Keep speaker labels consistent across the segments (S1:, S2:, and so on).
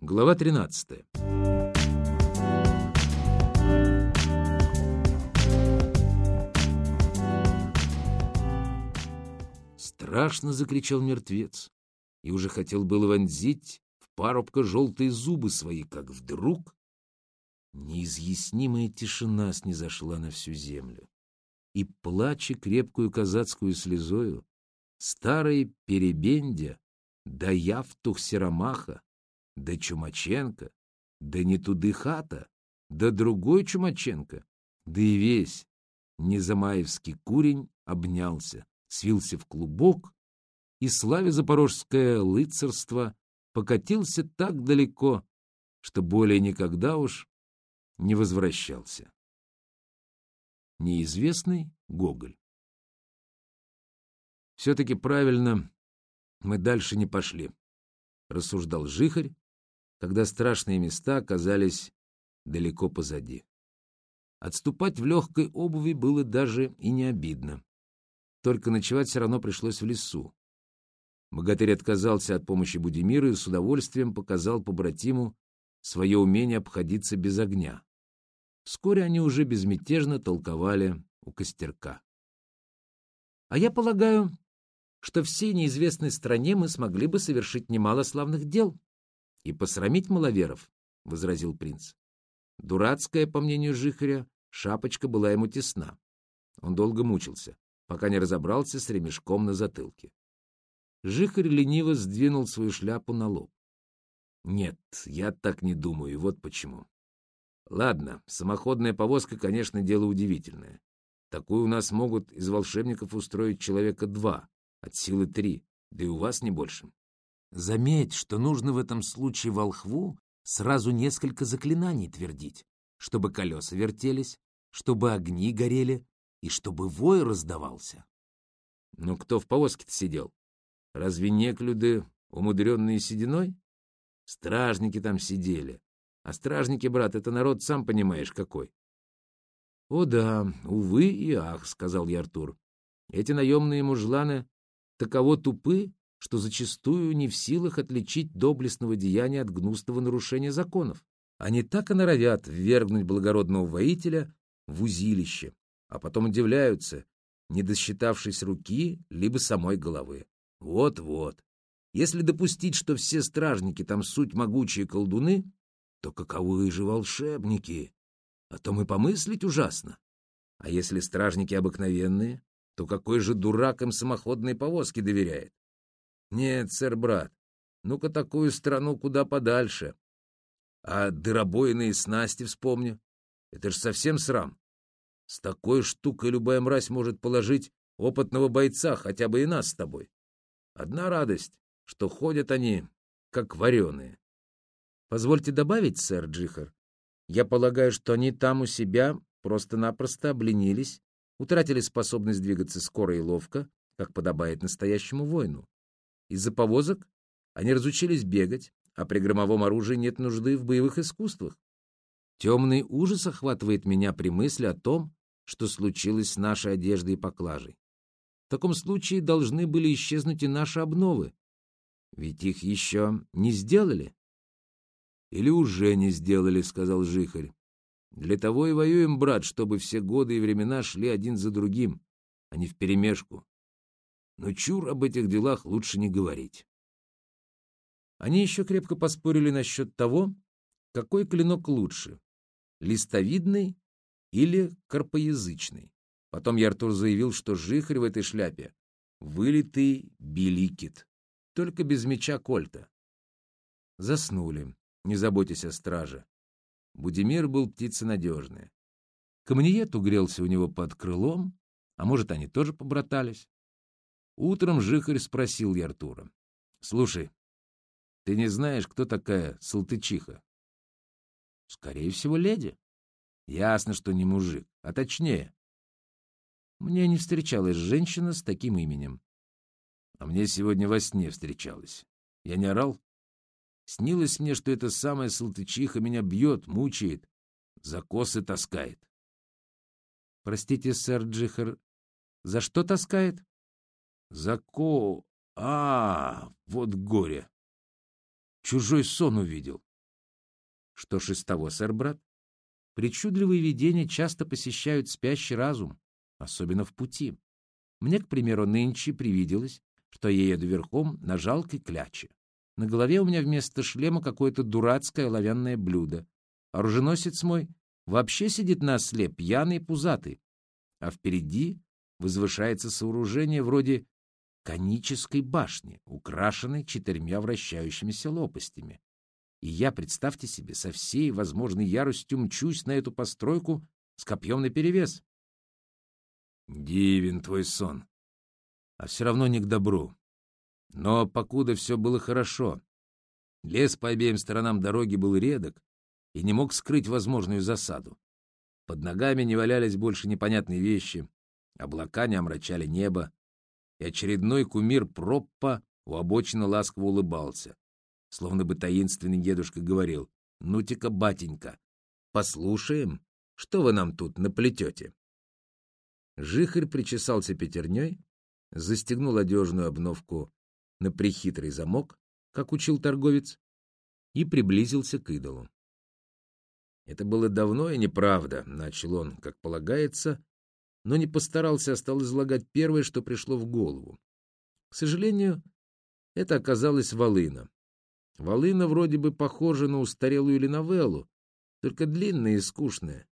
S1: Глава 13. Страшно закричал мертвец и уже хотел было вонзить в парубка желтые зубы свои, как вдруг неизъяснимая тишина снизошла на всю землю. И, плача крепкую казацкую слезою, старый перебендя, да Явтух Серомаха, да Чумаченко, да не туды хата, да другой Чумаченко, да и весь Незамаевский курень обнялся, свился в клубок, и, славя запорожское лыцарство, покатился так далеко, что более никогда уж не возвращался. Неизвестный Гоголь. Все-таки правильно мы дальше не пошли, рассуждал Жихарь, когда страшные места оказались далеко позади. Отступать в легкой обуви было даже и не обидно. Только ночевать все равно пришлось в лесу. Богатырь отказался от помощи Будимира и с удовольствием показал побратиму свое умение обходиться без огня. Вскоре они уже безмятежно толковали у костерка. — А я полагаю, что всей неизвестной стране мы смогли бы совершить немало славных дел и посрамить маловеров, — возразил принц. Дурацкая, по мнению Жихаря, шапочка была ему тесна. Он долго мучился, пока не разобрался с ремешком на затылке. Жихарь лениво сдвинул свою шляпу на лоб. Нет, я так не думаю, и вот почему. Ладно, самоходная повозка, конечно, дело удивительное. Такую у нас могут из волшебников устроить человека два, от силы три, да и у вас не больше. Заметь, что нужно в этом случае волхву сразу несколько заклинаний твердить, чтобы колеса вертелись, чтобы огни горели и чтобы вой раздавался. Но кто в повозке-то сидел? Разве неклюды, умудренные сединой? Стражники там сидели. А стражники, брат, это народ, сам понимаешь, какой. — О да, увы и ах, — сказал я Артур. Эти наемные мужланы таково тупы, что зачастую не в силах отличить доблестного деяния от гнусного нарушения законов. Они так и норовят ввергнуть благородного воителя в узилище, а потом удивляются, не досчитавшись руки либо самой головы. Вот-вот. Если допустить, что все стражники там суть могучие колдуны, то каковы же волшебники? О том и помыслить ужасно. А если стражники обыкновенные, то какой же дурак им самоходной повозки доверяет? Нет, сэр-брат, ну-ка такую страну куда подальше. А дыробойные снасти вспомню. Это ж совсем срам. С такой штукой любая мразь может положить опытного бойца, хотя бы и нас с тобой. Одна радость, что ходят они, как вареные. Позвольте добавить, сэр Джихар, я полагаю, что они там у себя просто-напросто обленились, утратили способность двигаться скоро и ловко, как подобает настоящему воину. Из-за повозок они разучились бегать, а при громовом оружии нет нужды в боевых искусствах. Темный ужас охватывает меня при мысли о том, что случилось с нашей одеждой и поклажей. В таком случае должны были исчезнуть и наши обновы. Ведь их еще не сделали. — Или уже не сделали, — сказал Жихарь. — Для того и воюем, брат, чтобы все годы и времена шли один за другим, а не вперемешку. Но чур об этих делах лучше не говорить. Они еще крепко поспорили насчет того, какой клинок лучше — листовидный или карпоязычный. Потом Яртур заявил, что жихарь в этой шляпе — вылитый беликит, только без меча кольта. Заснули, не заботясь о страже. Будимир был птица надежная. Камниет угрелся у него под крылом, а может, они тоже побратались. Утром жихарь спросил Яртура. — Слушай, ты не знаешь, кто такая Салтычиха? — Скорее всего, леди. — Ясно, что не мужик, а точнее, мне не встречалась женщина с таким именем. А мне сегодня во сне встречалась. Я не орал? Снилось мне, что эта самая Салтычиха меня бьет, мучает, за косы таскает. Простите, сэр Джихар, за что таскает? За ко... А, вот горе. Чужой сон увидел. Что ж из того, сэр, брат? Причудливые видения часто посещают спящий разум, особенно в пути. Мне, к примеру, нынче привиделось, что я еду верхом на жалкой кляче. На голове у меня вместо шлема какое-то дурацкое оловянное блюдо. Оруженосец мой вообще сидит на осле, пьяный и пузатый. А впереди возвышается сооружение вроде конической башни, украшенной четырьмя вращающимися лопастями. И я, представьте себе, со всей возможной яростью мчусь на эту постройку с копьем наперевес. Дивен твой сон. А все равно не к добру. Но покуда все было хорошо, лес по обеим сторонам дороги был редок и не мог скрыть возможную засаду. Под ногами не валялись больше непонятные вещи, облака не омрачали небо, и очередной кумир Проппа у обочины ласково улыбался, словно бы таинственный дедушка говорил, «Ну-тика, батенька, послушаем, что вы нам тут наплетете?» Жихарь причесался пятерней, застегнул одежную обновку на прихитрый замок, как учил торговец, и приблизился к идолу. Это было давно и неправда, — начал он, как полагается, но не постарался, а стал излагать первое, что пришло в голову. К сожалению, это оказалась волына. Волына вроде бы похожа на устарелую линовеллу, только длинная и скучная.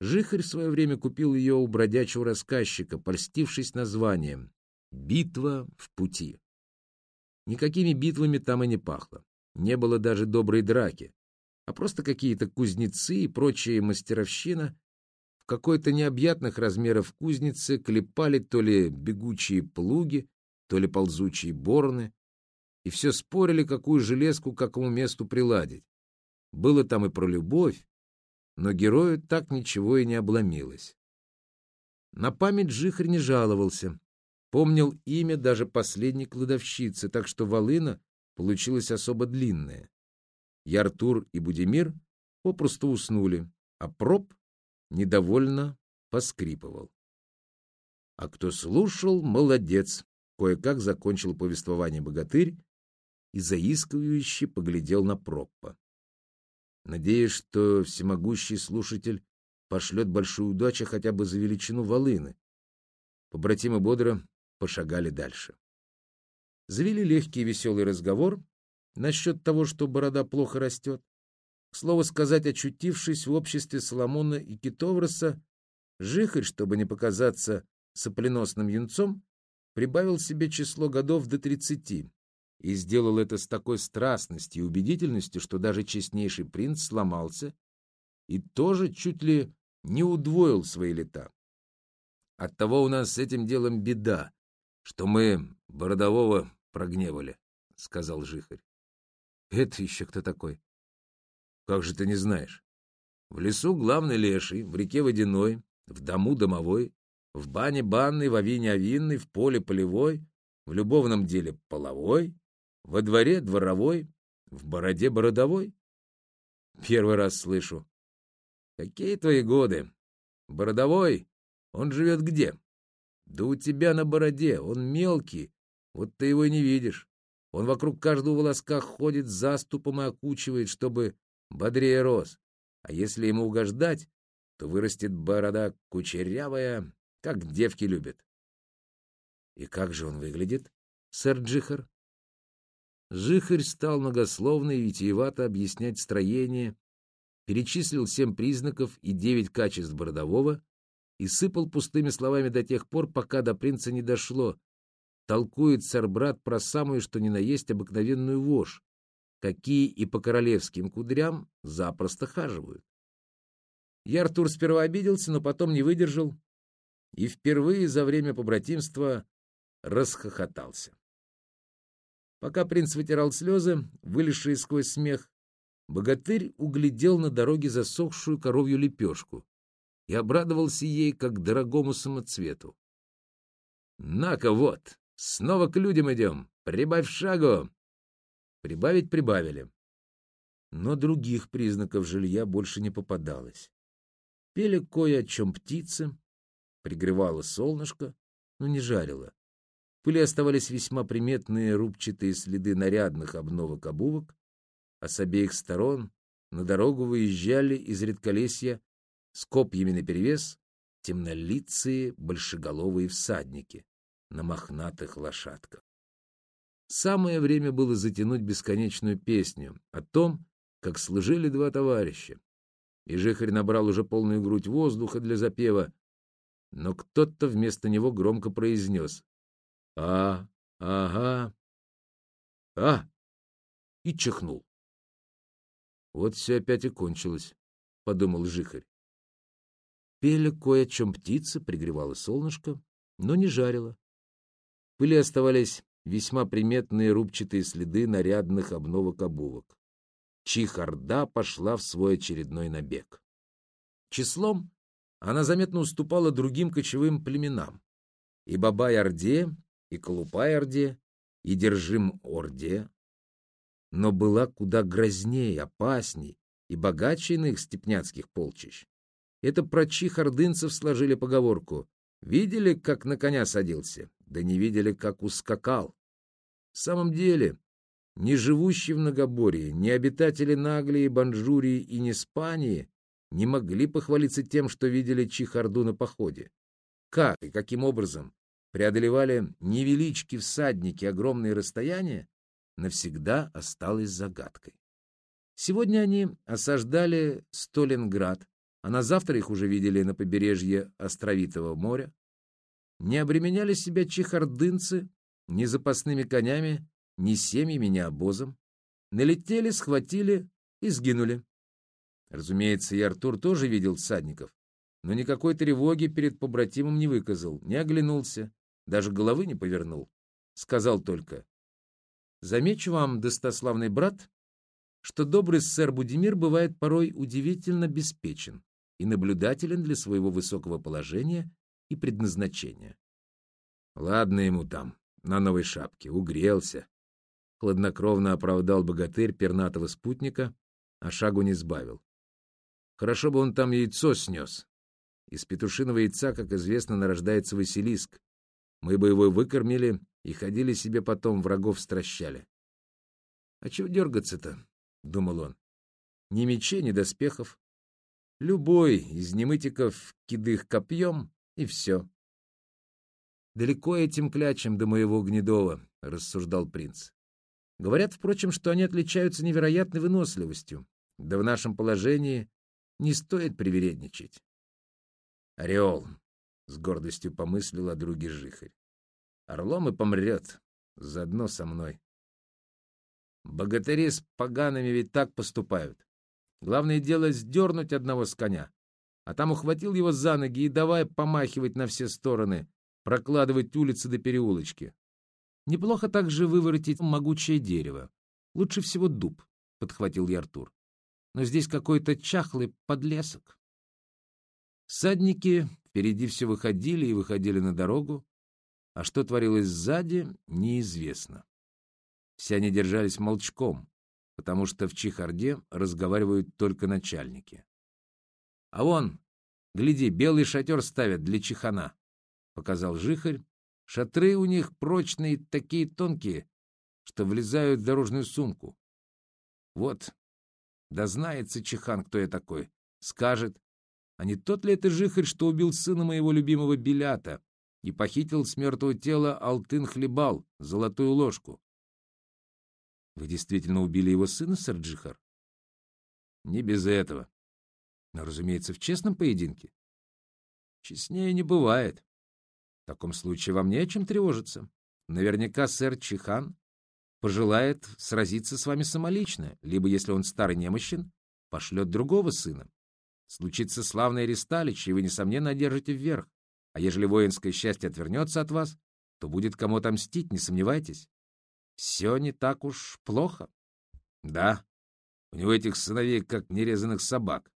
S1: Жихарь в свое время купил ее у бродячего рассказчика, польстившись названием «Битва в пути». Никакими битвами там и не пахло. Не было даже доброй драки, а просто какие-то кузнецы и прочие мастеровщина в какой-то необъятных размеров кузнице клепали то ли бегучие плуги, то ли ползучие борны, и все спорили, какую железку к какому месту приладить. Было там и про любовь, но герою так ничего и не обломилось. На память Жихарь не жаловался, помнил имя даже последней кладовщицы, так что волына получилась особо длинная. И Артур и Будимир попросту уснули, а проб недовольно поскрипывал. А кто слушал, молодец, кое-как закончил повествование богатырь и заискивающе поглядел на Проппа надеясь, что всемогущий слушатель пошлет большую удачу хотя бы за величину волыны. Побратимы бодро пошагали дальше. Завели легкий и веселый разговор насчет того, что борода плохо растет. К слову сказать, очутившись в обществе Соломона и Китовроса, Жихарь, чтобы не показаться сопленосным юнцом, прибавил себе число годов до тридцати, и сделал это с такой страстностью и убедительностью, что даже честнейший принц сломался и тоже чуть ли не удвоил свои лета. Оттого у нас с этим делом беда, что мы Бородового прогневали, — сказал Жихарь. — Это еще кто такой? — Как же ты не знаешь? В лесу главный леший, в реке водяной, в дому домовой, в бане банной, в авине овинной, в поле полевой, в любовном деле половой, во дворе дворовой, в бороде бородовой? Первый раз слышу. Какие твои годы? Бородовой? Он живет где? Да у тебя на бороде, он мелкий, вот ты его не видишь. Он вокруг каждого волоска ходит заступом и окучивает, чтобы бодрее рос. А если ему угождать, то вырастет борода кучерявая, как девки любят. И как же он выглядит, сэр Джихар? Жихарь стал многословно и витиевато объяснять строение, перечислил семь признаков и девять качеств Бородового и сыпал пустыми словами до тех пор, пока до принца не дошло. Толкует царь-брат про самую, что ни на есть, обыкновенную вошь, какие и по королевским кудрям запросто хаживают. Я Артур сперва обиделся, но потом не выдержал и впервые за время побратимства расхохотался. Пока принц вытирал слезы, вылезшие сквозь смех, богатырь углядел на дороге засохшую коровью лепешку и обрадовался ей, как дорогому самоцвету. «На-ка вот, снова к людям идем, прибавь шагу!» Прибавить прибавили. Но других признаков жилья больше не попадалось. Пели кое о чем птицы, пригревало солнышко, но не жарило пыли оставались весьма приметные рубчатые следы нарядных обновок обувок, а с обеих сторон на дорогу выезжали из редколесья с копьями наперевес темнолицые большеголовые всадники на мохнатых лошадках. Самое время было затянуть бесконечную песню о том, как служили два товарища. И Жихарь набрал уже полную грудь воздуха для запева, но кто-то вместо него громко произнес «А, ага, а!» и чихнул. Вот все опять и кончилось, — подумал Жихарь. Пели кое о чем птицы, пригревало солнышко, но не жарило. Пыли оставались весьма приметные рубчатые следы нарядных обновок обувок. Чихарда пошла в свой очередной набег. Числом она заметно уступала другим кочевым племенам. И Бабай-Орде, и Колупай-Орде, и Держим-Орде, но была куда грознее, опасней и богаче иных степняцких полчищ. Это про чих ордынцев сложили поговорку. Видели, как на коня садился? Да не видели, как ускакал. В самом деле, ни живущие в Многоборье, ни обитатели Наглии, Банжурии и Неспании не могли похвалиться тем, что видели Чихарду на походе. Как и каким образом преодолевали невелички всадники огромные расстояния, навсегда осталась загадкой. Сегодня они осаждали Сталинград, а на завтра их уже видели на побережье Островитого моря. Не обременяли себя чехардынцы ни запасными конями, ни семьями, ни обозом. Налетели, схватили и сгинули. Разумеется, и Артур тоже видел всадников, но никакой тревоги перед побратимом не выказал, не оглянулся, даже головы не повернул. Сказал только Замечу вам, достославный брат, что добрый сэр Будимир бывает порой удивительно беспечен и наблюдателен для своего высокого положения и предназначения. Ладно ему там, на новой шапке, угрелся. Хладнокровно оправдал богатырь пернатого спутника, а шагу не сбавил. Хорошо бы он там яйцо снес. Из петушиного яйца, как известно, нарождается Василиск. Мы бы его выкормили и ходили себе потом, врагов стращали. «А чего дергаться-то?» — думал он. «Ни мечей, ни доспехов. Любой из немытиков кидых копьем, и все». «Далеко этим клячем до моего гнедова», — рассуждал принц. «Говорят, впрочем, что они отличаются невероятной выносливостью, да в нашем положении не стоит привередничать». «Орел», — с гордостью помыслил о друге Жихарь. Орлом и помрет, заодно со мной. Богатыри с погаными ведь так поступают. Главное дело сдернуть одного с коня. А там ухватил его за ноги и давай помахивать на все стороны, прокладывать улицы до переулочки. Неплохо также выворотить могучее дерево. Лучше всего дуб, — подхватил я Артур. Но здесь какой-то чахлый подлесок. Садники впереди все выходили и выходили на дорогу, а что творилось сзади, неизвестно. Все они держались молчком, потому что в Чехарде разговаривают только начальники. — А вон, гляди, белый шатер ставят для чехана, — показал Жихарь. Шатры у них прочные, такие тонкие, что влезают в дорожную сумку. Вот, да знается Чехан, кто я такой, скажет, а не тот ли это Жихарь, что убил сына моего любимого Белята, и похитил с мертвого тела Алтын-Хлебал, золотую ложку. — Вы действительно убили его сына, сэр Джихар? — Не без этого. Но, разумеется, в честном поединке. Честнее не бывает. В таком случае вам не о чем тревожиться. Наверняка сэр Чихан пожелает сразиться с вами самолично, либо, если он старый немощен, пошлет другого сына. Случится славное ресталище, и вы, несомненно, одержите вверх. А ежели воинское счастье отвернется от вас, то будет кому отомстить, не сомневайтесь. Все не так уж плохо. Да, у него этих сыновей как нерезанных собак.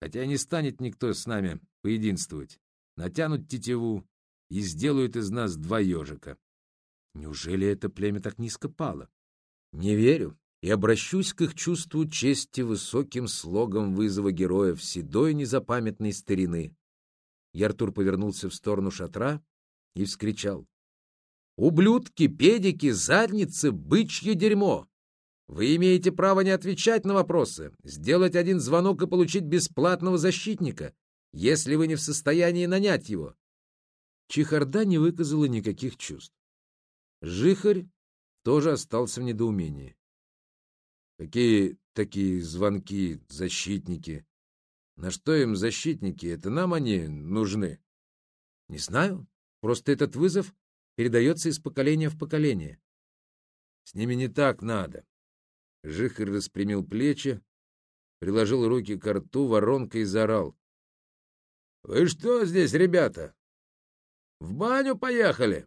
S1: Хотя не станет никто с нами поединствовать. Натянут тетиву и сделают из нас два ежика. Неужели это племя так низко пало? Не верю и обращусь к их чувству чести высоким слогом вызова героев седой незапамятной старины. Яртур повернулся в сторону шатра и вскричал. «Ублюдки, педики, задницы, бычье дерьмо! Вы имеете право не отвечать на вопросы, сделать один звонок и получить бесплатного защитника, если вы не в состоянии нанять его. Чехарда не выказала никаких чувств. Жихарь тоже остался в недоумении. Какие такие звонки, защитники? На что им защитники? Это нам они нужны? Не знаю. Просто этот вызов передается из поколения в поколение. С ними не так надо. Жихарь распрямил плечи, приложил руки к рту воронкой заорал. — Вы что здесь, ребята? В баню поехали?